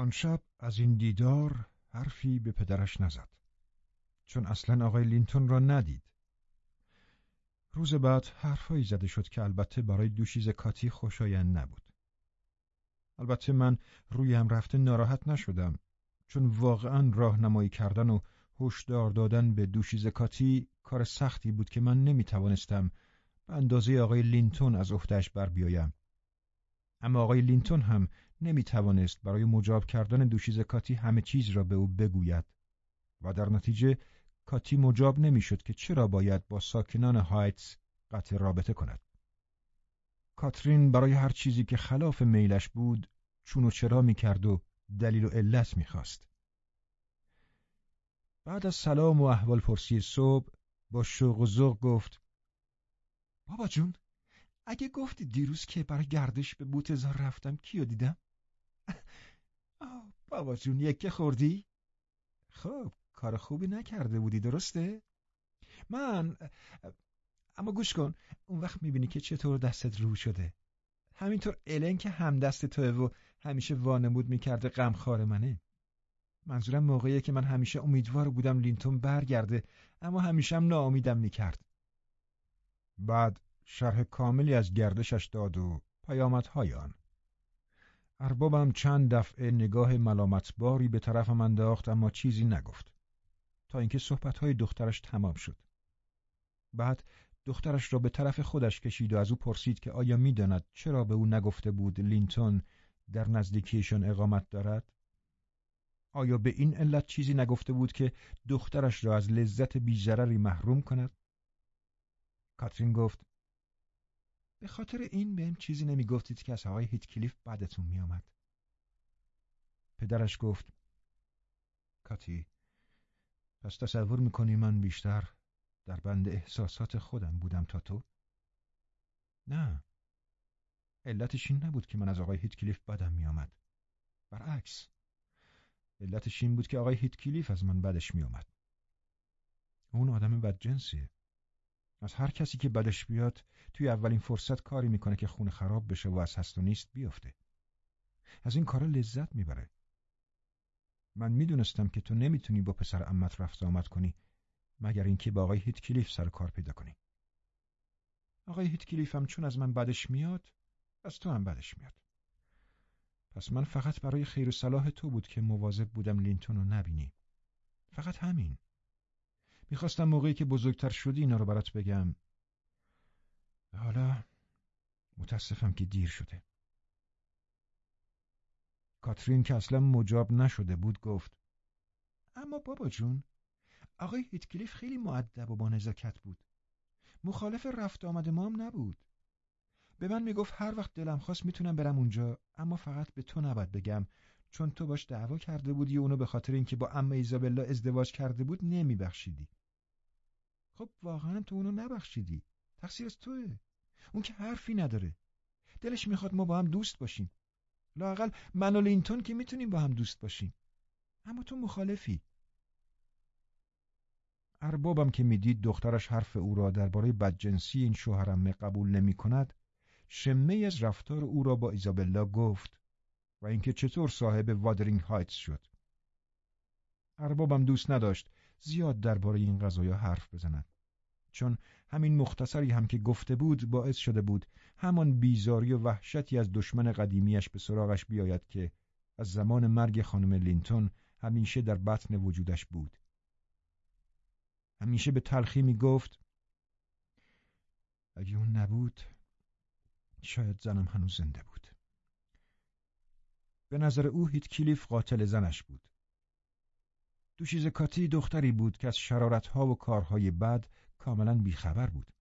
آن شب از این دیدار حرفی به پدرش نزد چون اصلا آقای لینتون را ندید. روز بعد حرفهایی زده شد که البته برای دوشیز کاتی خوشایند نبود. البته من روی هم رفته ناراحت نشدم چون واقعا راهنمایی کردن و هشدار دادن به دوشیز کاتی کار سختی بود که من نمی توانستم به اندازه آقای لینتون از عهدهش بر بیایم. اما آقای لینتون هم نمی توانست برای مجاب کردن دوشیز کاتی همه چیز را به او بگوید و در نتیجه کاتی مجاب نمی‌شد که چرا باید با ساکنان هایتس قطع رابطه کند. کاترین برای هر چیزی که خلاف میلش بود چون و چرا می‌کرد و دلیل و علت می‌خواست. بعد از سلام و احوال پرسی صبح با شوق و ذوق گفت بابا جون اگه گفتی دیروز که برای گردش به بوتزار رفتم کیو دیدم؟ بابا جون یکه خوردی؟ خب کار خوبی نکرده بودی درسته؟ من اما گوش کن اون وقت می‌بینی که چطور دستت رو شده همینطور الن که هم دست توه و همیشه وانمود می‌کرده غمخوار منه منظورم موقعیه که من همیشه امیدوار بودم لینتون برگرده اما همیشه هم ناامیدم می‌کرد بعد شرح کاملی از گردشش داد و پیامدهای آن. اربابم چند دفعه نگاه ملامتباری به طرفم انداخت اما چیزی نگفت. تا اینکه صحبتهای دخترش تمام شد. بعد دخترش را به طرف خودش کشید و از او پرسید که آیا می‌داند چرا به او نگفته بود لینتون در نزدیکیشان اقامت دارد؟ آیا به این علت چیزی نگفته بود که دخترش را از لذت بیزرری محروم کند؟ کاترین گفت به خاطر این بهم چیزی نمی‌گفتید که از آقای هیتکلیف بعدتون میآمد. پدرش گفت کاتی پس تصور می‌کنی من بیشتر در بند احساسات خودم بودم تا تو؟ نه. علتش این نبود که من از آقای هیتکلیف بدم میآمد. برعکس علتش این بود که آقای هیتکلیف از من بدش میآمد. اون آدم بدجنسیه. از هر کسی که بدش بیاد توی اولین فرصت کاری می‌کنه که خونه خراب بشه و از هست و نیست بیفته. از این کارا لذت می‌بره. من می‌دونستم که تو نمی‌تونی با پسر امت رفت آمد کنی مگر اینکه با آقای هیتکلیف سر کار پیدا کنی. آقای هیتکلیف هم چون از من بدش میاد از تو هم بدش میاد. پس من فقط برای خیر و صلاح تو بود که مواظب بودم لینتون رو نبینی. فقط همین. می‌خواستم موقعی که بزرگتر شدی اینا رو برات بگم. حالا متاسفم که دیر شده. کاترین که اصلا مجاب نشده بود گفت اما بابا جون آقای هیتکلیف خیلی معدب و با نزاکت بود. مخالف رفت آمد ما هم نبود. به من می‌گفت هر وقت دلم خواست می‌تونم برم اونجا اما فقط به تو نباید بگم چون تو باش دعوا کرده بودی و اونو به خاطر اینکه با ام ایزابلا ازدواج کرده بود نمیبخشیدی. خب واقعا تو اونو نبخشیدی. تقصیر از توه. اون که حرفی نداره. دلش می‌خواد ما با هم دوست باشیم. لاقل من و لینتون که می‌تونیم با هم دوست باشیم. اما تو مخالفی. اربابم که می‌دید دخترش حرف او را درباره بدجنسی این شوهرمه قبول نمی کند شمه از رفتار او را با ایزابلا گفت و اینکه چطور صاحب وادرینگ هایتس شد. اربابم دوست نداشت زیاد درباره این قضایا حرف بزند. چون همین مختصری هم که گفته بود باعث شده بود همان بیزاری و وحشتی از دشمن قدیمیش به سراغش بیاید که از زمان مرگ خانم لینتون همیشه در بطن وجودش بود. همیشه به تلخی می گفت اگه اون نبود شاید زنم هنوز زنده بود. به نظر او هیت کلیف قاتل زنش بود. دوشیز کاتی دختری بود که از شرارتها و کارهای بد کاملا بیخبر بود.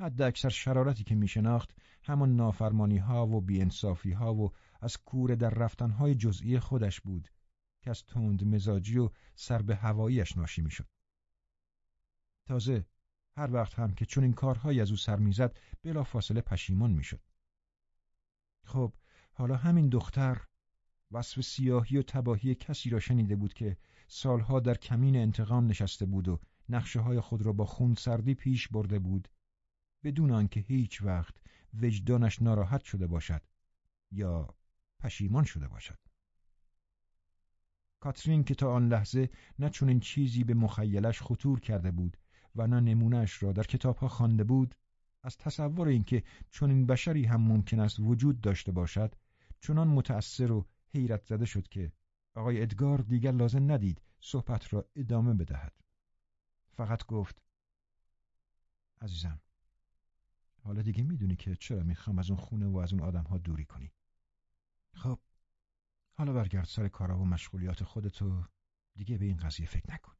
حد اکثر شرارتی که میشناخت همان نافرمانی ها و بیانصافی ها و از کوره در رفتن های جزئی خودش بود که از تند مزاجی و سر به هواییش ناشی می‌شد. تازه هر وقت هم که چون این کارهایی از او سر می‌زد بلا فاصله پشیمان می‌شد. خب حالا همین دختر وصف سیاهی و تباهی کسی را شنیده بود که سالها در کمین انتقام نشسته بود و نقشه های خود را با خون سردی پیش برده بود بدون آنکه هیچ وقت وجدانش ناراحت شده باشد یا پشیمان شده باشد. کاترین که تا آن لحظه نه چون چیزی به مخیلش خطور کرده بود و نه نمونهش را در کتابها خوانده بود از تصور اینکه چنین بشری هم ممکن است وجود داشته باشد چنان متأثر و حیرت زده شد که آقای ادگار دیگر لازم ندید صحبت را ادامه بدهد. فقط گفت عزیزم حالا دیگه می‌دونی که چرا می‌خوام از اون خونه و از اون آدم ها دوری کنی؟ خب حالا برگرد سر کارا و مشغولیات خودتو دیگه به این قضیه فکر نکن.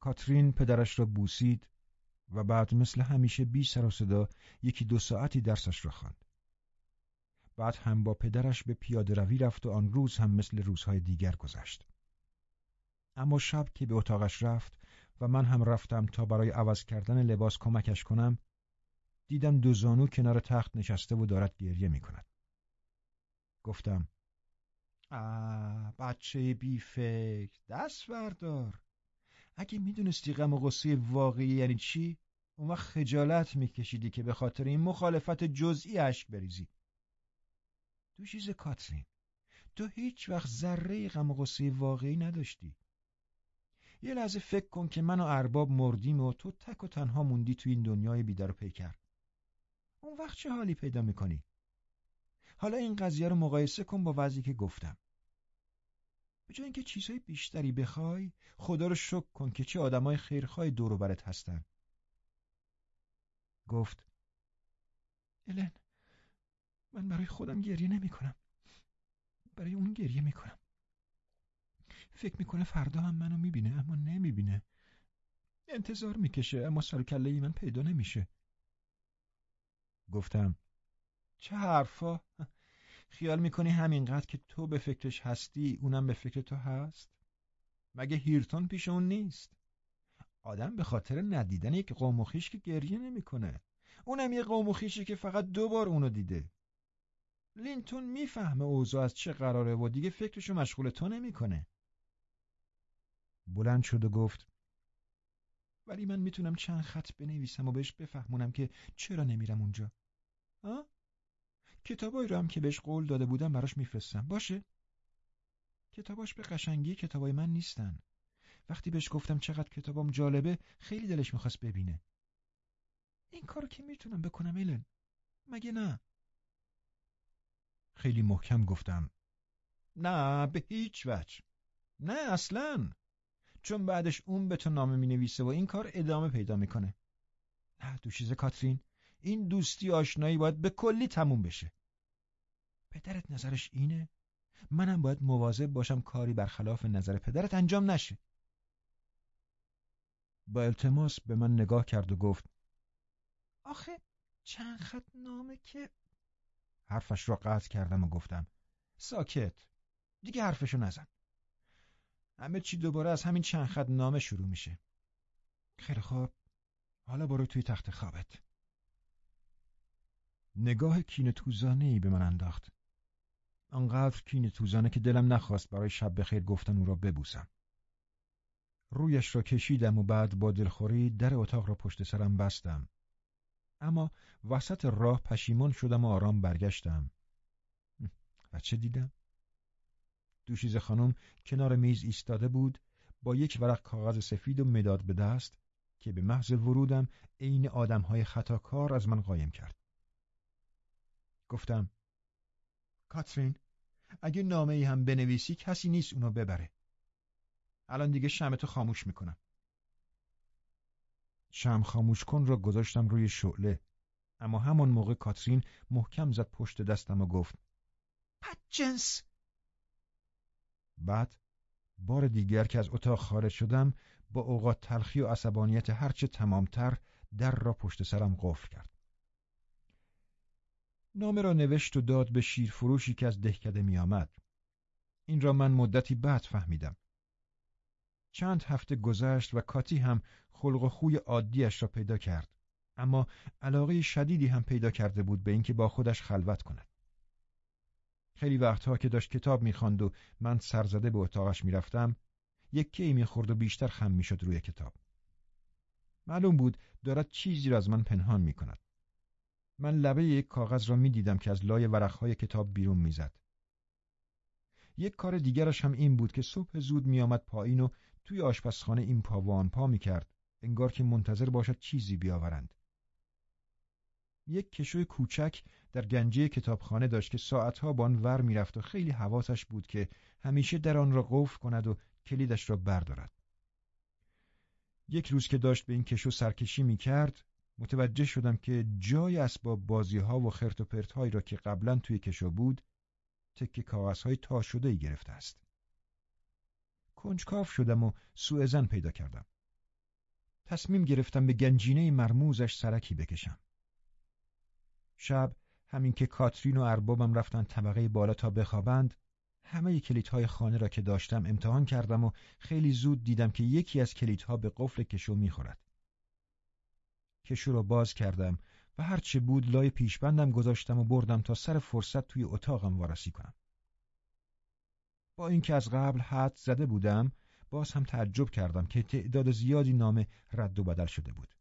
کاترین پدرش را بوسید و بعد مثل همیشه بی سر و صدا یکی دو ساعتی درسش را خواند. بعد هم با پدرش به پیاده روی رفت و آن روز هم مثل روزهای دیگر گذشت. اما شب که به اتاقش رفت و من هم رفتم تا برای عوض کردن لباس کمکش کنم دیدم دو زانو کنار تخت نشسته و دارد گریه می کند. گفتم آه بچه بی فکر دست بردار اگه می‌دونستی غم و غصه واقعی یعنی چی اون وقت خجالت میکشیدی که به خاطر این مخالفت جزئی اشک بریزی دو چیز کاترین. تو هیچ وقت ذره غم و غصه واقعی نداشتی. یه لحظه فکر کن که من و ارباب مردیم و تو تک و تنها موندی تو این دنیای بیدار و پیکر. اون وقت چه حالی پیدا می‌کنی؟ حالا این قضیه رو مقایسه کن با وضعی که گفتم. به جای اینکه چیزهای بیشتری بخوای خدا رو شکر کن که چه آدمای خیرخواه دور برت هستن. گفت الن من برای خودم گریه نمی کنم برای اون گریه می کنم فکر می‌کنه فردا هم منو می‌بینه اما نمی‌بینه. انتظار می‌کشه اما سر کله من پیدا نمیشه. گفتم چه حرفا؟ خیال می‌کنی همینقدر که تو به فکرش هستی اونم به فکر تو هست؟ مگه هیرتون پیش اون نیست؟ آدم به خاطر ندیدن یک قوم و که گریه نمی‌کنه. اونم یه قوم و که فقط دو بار اونو دیده. لینتون می‌فهمه اوضاع از چه قراره و دیگه فکرشو مشغول تو نمی‌کنه. بلند شد و گفت ولی من می‌تونم چند خط بنویسم و بهش بفهمونم که چرا نمیرم اونجا. ها؟ کتابایی رو هم که بهش قول داده بودم براش میفرستم. باشه؟ کتاباش به قشنگی کتابای من نیستن. وقتی بهش گفتم چقدر کتابام جالبه خیلی دلش می‌خواست ببینه. این کارو که می‌تونم بکنم ایلن. مگه نه؟ خیلی محکم گفتم. نه به هیچ وجه. نه اصلا. چون بعدش اون به تو نامه می نویسه و این کار ادامه پیدا می‌کنه. نه دو چیز کاترین. این دوستی آشنایی باید به کلی تموم بشه. پدرت نظرش اینه؟ منم باید مواظب باشم کاری برخلاف نظر پدرت انجام نشه. با التماس به من نگاه کرد و گفت آخه چند خط نامه که حرفش را قطع کردم و گفتم ساکت دیگه حرفشو نزن. همه چی دوباره از همین چند خط نامه شروع میشه. خیلی خوب. حالا برو توی تخت خوابت. نگاه کین توزانه ای به من انداخت. آنقدر کین توزانه که دلم نخواست برای شب بخیر گفتن او را ببوسم. رویش را کشیدم و بعد با دلخوری در اتاق را پشت سرم بستم. اما وسط راه پشیمان شدم و آرام برگشتم و چه دیدم؟ دوشیز خانم کنار میز ایستاده بود با یک ورق کاغذ سفید و مداد به دست که به محض ورودم عین آدمهای خطاکار از من قایم کرد. گفتم کاترین اگه نامه ای هم بنویسی کسی نیست اونو ببره. الان دیگه شمتو خاموش می‌کنم. شم خاموش کن را گذاشتم روی شعله اما همان موقع کاترین محکم زد پشت دستم و گفت جنس بعد بار دیگر که از اتاق خارج شدم با اوقات تلخی و عصبانیت هرچه تمامتر در را پشت سرم قفل کرد. نامه را نوشت و داد به شیرفروشی که از دهکده می آمد. این را من مدتی بعد فهمیدم. چند هفته گذشت و کاتی هم خلق و خوی عادیش را پیدا کرد. اما علاقه شدیدی هم پیدا کرده بود به اینکه با خودش خلوت کند. خیلی وقتها که داشت کتاب می‌خواند و من سرزده به اتاقش می‌رفتم یکی می‌خورد و بیشتر خم می‌شد روی کتاب معلوم بود دارد چیزی را از من پنهان می‌کند من لبه یک کاغذ را می‌دیدم که از لای ورقهای کتاب بیرون می‌زد یک کار دیگرش هم این بود که صبح زود میآمد پایین و توی آشپزخانه این پا و آن پا می‌کرد انگار که منتظر باشد چیزی بیاورند یک کشوی کوچک در گنجه کتابخانه داشت که ساعتها با آن ور می‌رفت و خیلی حواسش بود که همیشه در آن را قفل کند و کلیدش را بردارد یک روز که داشت به این کشو سرکشی می کرد متوجه شدم که جای اسباب بازی ها و خرت و پرت هایی را که قبلا توی کشو بود تکه کاغذ های تا شده ای گرفته است. کنجکاف شدم و سوء زن پیدا کردم. تصمیم گرفتم به گنجینه مرموزش سرکی بکشم. شب همین که کاترین و اربابم رفتن طبقه بالا تا بخوابند همه کلیدهای خانه را که داشتم امتحان کردم و خیلی زود دیدم که یکی از کلیدها به قفل کشو می‌خورد. کشو را باز کردم و هرچه بود لای پیشبندم گذاشتم و بردم تا سر فرصت توی اتاقم وارسی کنم. با اینکه از قبل حد زده بودم باز هم تعجب کردم که تعداد زیادی نامه رد و بدل شده بود.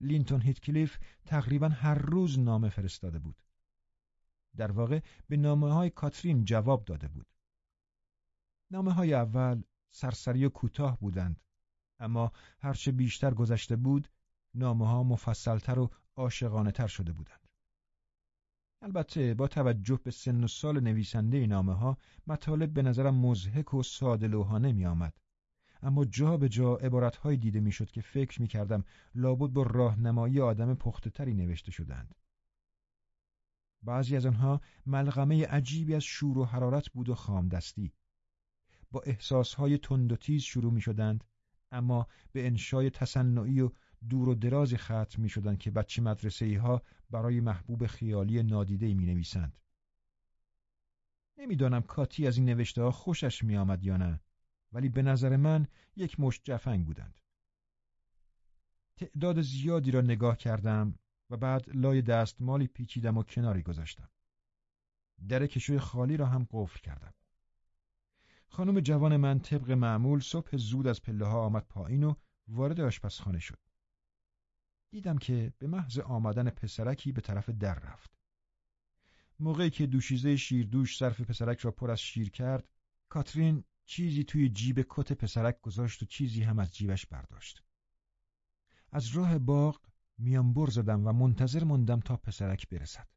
لینتون هیتکلیف تقریبا هر روز نامه فرستاده بود. در واقع به نامه های کاترین جواب داده بود. نامه های اول سرسری و کوتاه بودند اما هرچه بیشتر گذشته بود نامه ها مفصلتر و عاشقانه تر شده بودند. البته با توجه به سن و سال نویسنده نامه ها مطالب به نظرم مزهک و ساده لوحانه می آمد. اما جا به جا عبارتهایی دیده می‌شد که فکر می کردم لابد با راهنمایی آدم پخته تری نوشته شدند. بعضی از آنها ملغمه عجیبی از شور و حرارت بود و خامدستی. با احساسهای تند و تیز شروع می شدند اما به انشای تصنعی و دور و درازی ختم می شدند که بچه مدرسه ها برای محبوب خیالی نادیده می نویسند. نمی‌دانم کاتی از این نوشته ها خوشش می آمد یا نه ولی به نظر من یک مشت جفنگ بودند. تعداد زیادی را نگاه کردم و بعد لای دستمالی پیچیدم و کناری گذاشتم. در کشوی خالی را هم قفل کردم. خانم جوان من طبق معمول صبح زود از پله ها آمد پایین و وارد آشپزخانه شد. دیدم که به محض آمدن پسرکی به طرف در رفت. موقعی که دوشیزه شیردوش صرف پسرک را پر از شیر کرد، کاترین چیزی توی جیب کت پسرک گذاشت و چیزی هم از جیبش برداشت. از راه باغ میان بر زدم و منتظر ماندم تا پسرک برسد.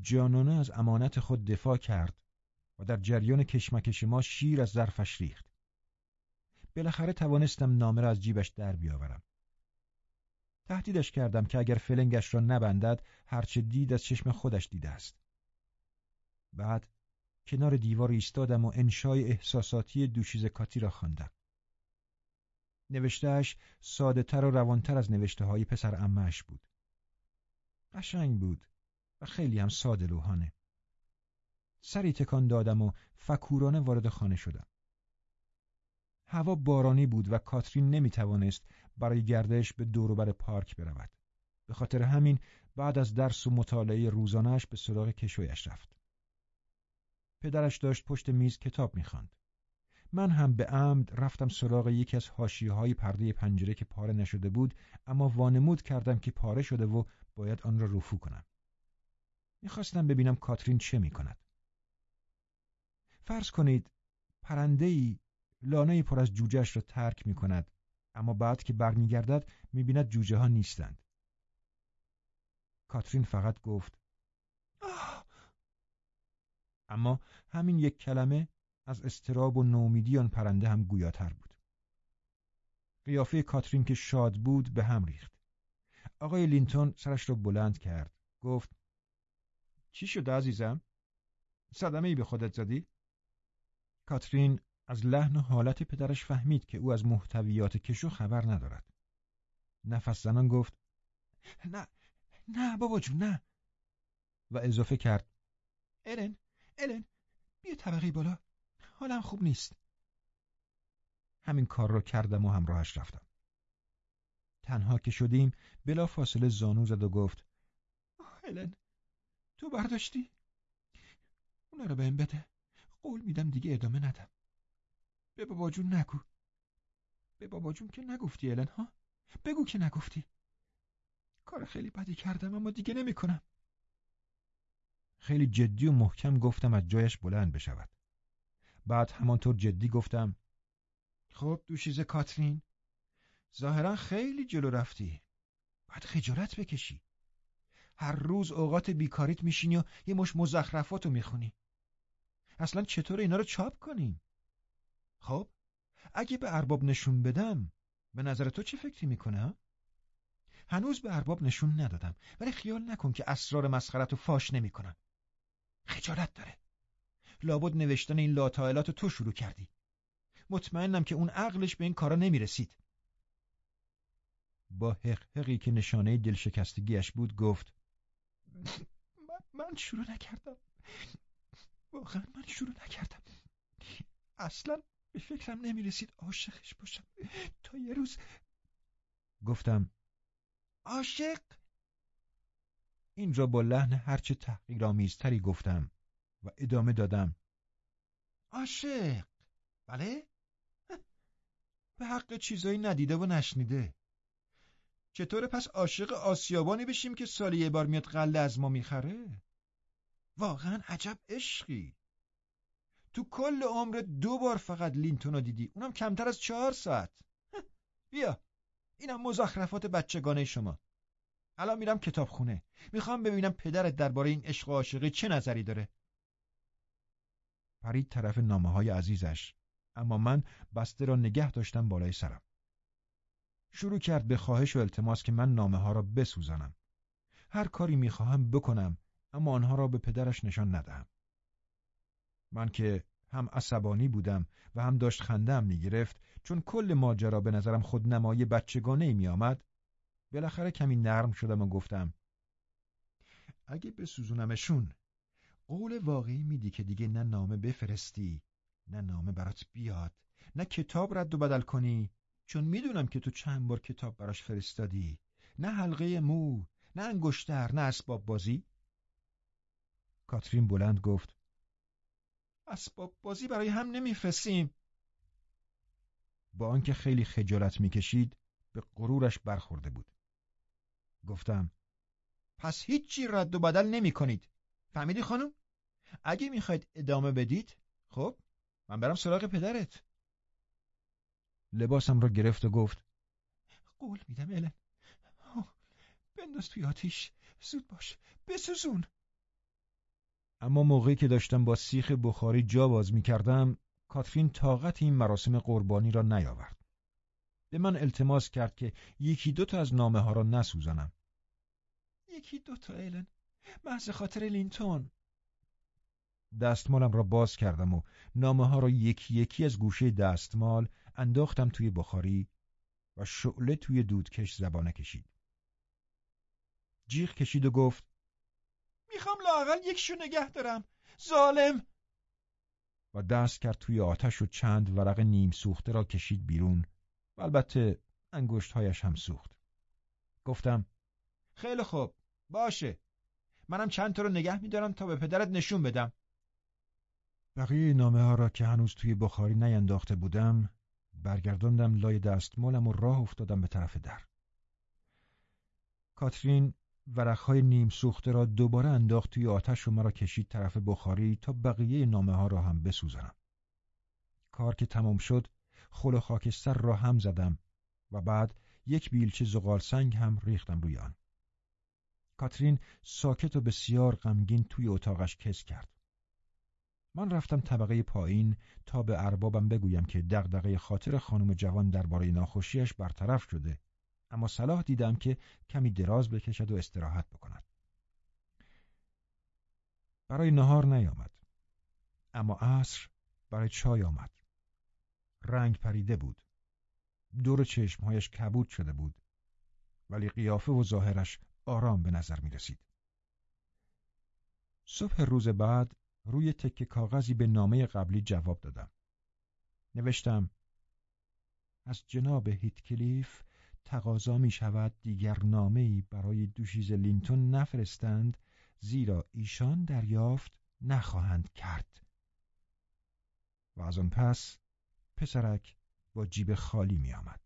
جانانه از امانت خود دفاع کرد و در جریان کشمکش ما شیر از ظرفش ریخت. بالاخره توانستم نامه را از جیبش در بیاورم. تهدیدش کردم که اگر فلنگش را نبندد هرچه دید از چشم خودش دیده است. بعد کنار دیوار ایستادم و انشای احساساتی دوشیز کاتی را خواندم. نوشتهش ساده تر و روانتر از نوشته های پسر امهش بود. قشنگ بود و خیلی هم ساده لوحانه. سری تکان دادم و فکورانه وارد خانه شدم. هوا بارانی بود و کاترین نمی توانست برای گردش به دوروبر پارک برود. به خاطر همین بعد از درس و مطالعه روزانش به سراغ کشویش رفت. پدرش داشت پشت میز کتاب می‌خواند. من هم به عمد رفتم سراغ یکی از حاشیه های پرده پنجره که پاره نشده بود اما وانمود کردم که پاره شده و باید آن را رفو کنم. می‌خواستم ببینم کاترین چه می‌کند. فرض کنید پرنده ای لانه پر از جوجهش را ترک می کند اما بعد که برمیگردد می‌بیند جوجه ها نیستند. کاترین فقط گفت آه! اما همین یک کلمه از استراب و نومیدی آن پرنده هم گویاتر بود. قیافه کاترین که شاد بود به هم ریخت. آقای لینتون سرش را بلند کرد. گفت چی شده عزیزم؟ صدمه ای به خودت زدی؟ کاترین از لحن و حالت پدرش فهمید که او از محتویات کشو خبر ندارد. نفس زنان گفت نه نه بابا جون نه. و اضافه کرد الن الن بیا طبقه بالا حالم خوب نیست. همین کار را کردم و همراهش رفتم. تنها که شدیم بلا فاصله زانو زد و گفت هلن تو برداشتی؟ اونا رو بهم بده. قول میدم دیگه ادامه ندم به بابا جون نگو. به بابا جون که نگفتی الن ها؟ بگو که نگفتی. کار خیلی بدی کردم اما دیگه نمی‌کنم. خیلی جدی و محکم گفتم از جایش بلند بشود. بعد همانطور جدی گفتم خب دوشیزه کاترین ظاهرا خیلی جلو رفتی. باید خجالت بکشی. هر روز اوقات بیکاریت میشینی و یه مش مزخرفاتو می‌خونی. اصلا چطور اینا رو چاپ کنیم؟ خب اگه به ارباب نشون بدم به نظر تو چه فکری می‌کنه؟ هنوز به ارباب نشون ندادم ولی خیال نکن که اسرار مسخرت رو فاش نمی‌کنم خجالت داره. لابد نوشتن این لاتایلات تو شروع کردی. مطمئنم که اون عقلش به این کارا نمی‌رسید. با حقحقی که نشانه دلشکستگیش بود گفت من شروع نکردم. واقعا من شروع نکردم. اصلا به فکرم نمی‌رسید عاشقش باشم. تا یه روز گفتم عاشق؟ این را با لحن هرچه تحقیرآمیزتری گفتم و ادامه دادم. عاشق. بله؟ به حق چیزایی ندیده و نشنیده. چطور پس عاشق آسیابانی بشیم که سالی یه بار میاد قله از ما می‌خره؟ واقعا عجب عشقی. تو کل عمر دو بار فقط لینتونو دیدی. اونم کمتر از چهار ساعت. بیا. اینم مزخرفات بچگانه شما. الان میرم کتابخونه. می‌خوام ببینم پدرت درباره این عشق و عاشقی چه نظری داره. پرید طرف نامه های عزیزش. اما من بسته را نگه داشتم بالای سرم. شروع کرد به خواهش و التماس که من نامه ها را بسوزانم. هر کاری می‌خواهم بکنم اما آنها را به پدرش نشان ندهم. من که هم عصبانی بودم و هم داشت خندم می‌گرفت چون کل ماجرا به نظرم خود نمایی بچگانه می آمد بالاخره کمی نرم شدم و گفتم اگه بسوزونمشون قول واقعی میدی که دیگه نه نامه بفرستی نه نامه برات بیاد نه کتاب رد و بدل کنی چون می‌دونم که تو چند بار کتاب براش فرستادی نه حلقه مو نه انگشتر نه اسباب بازی؟ کاترین بلند گفت اسباب بازی برای هم نمیفرستیم. با آنکه خیلی خجالت می‌کشید به غرورش برخورده بود. گفتم پس هیچی رد و بدل نمی کنید فهمیدی خانم؟ اگه می‌خواید ادامه بدید خب من برم سراغ پدرت. لباسم را گرفت و گفت قول میدم الن. بنداز توی آتیش. زود باش بسوزون. اما موقعی که داشتم با سیخ بخاری جا باز می کردم کاترین طاقت این مراسم قربانی را نیاورد. به من التماس کرد که یکی دوتا از نامه ها را نسوزانم. یکی دوتا ایلن محض خاطر لینتون دستمالم را باز کردم و نامه ها را یکی یکی از گوشه دستمال انداختم توی بخاری و شعله توی دودکش زبانه کشید. جیغ کشید و گفت می‌خوام لاقل یکشو نگه دارم. ظالم! و دست کرد توی آتش و چند ورق نیم سوخته را کشید بیرون. و البته انگشتهایش هم سوخت. گفتم خیلی خوب باشه. منم چند تا رو نگه میدارم تا به پدرت نشون بدم. بقیه نامه ها را که هنوز توی بخاری نینداخته بودم برگرداندم لای دستمالم و راه افتادم به طرف در. کاترین ورقهای نیم سوخته را دوباره انداخت توی آتش و مرا کشید طرف بخاری تا بقیه نامه ها را هم بسوزنم. کار که تمام شد خل و خاکستر را هم زدم و بعد یک بیلچه زغال سنگ هم ریختم روی آن. کاترین ساکت و بسیار غمگین توی اتاقش کس کرد. من رفتم طبقه پایین تا به اربابم بگویم که دغدغه خاطر خانم جوان درباره ناخوشیش برطرف شده اما صلاح دیدم که کمی دراز بکشد و استراحت بکند. برای نهار نیامد. اما عصر برای چای آمد. رنگ پریده بود. دور چشمهایش کبود شده بود. ولی قیافه و ظاهرش آرام به نظر می رسید. صبح روز بعد روی تکه کاغذی به نامه قبلی جواب دادم. نوشتم از جناب هیتکلیف تقاضا می شود دیگر نامه برای دوشیز لینتون نفرستند زیرا ایشان دریافت نخواهند کرد و از آن پس پسرک با جیب خالی می آمد.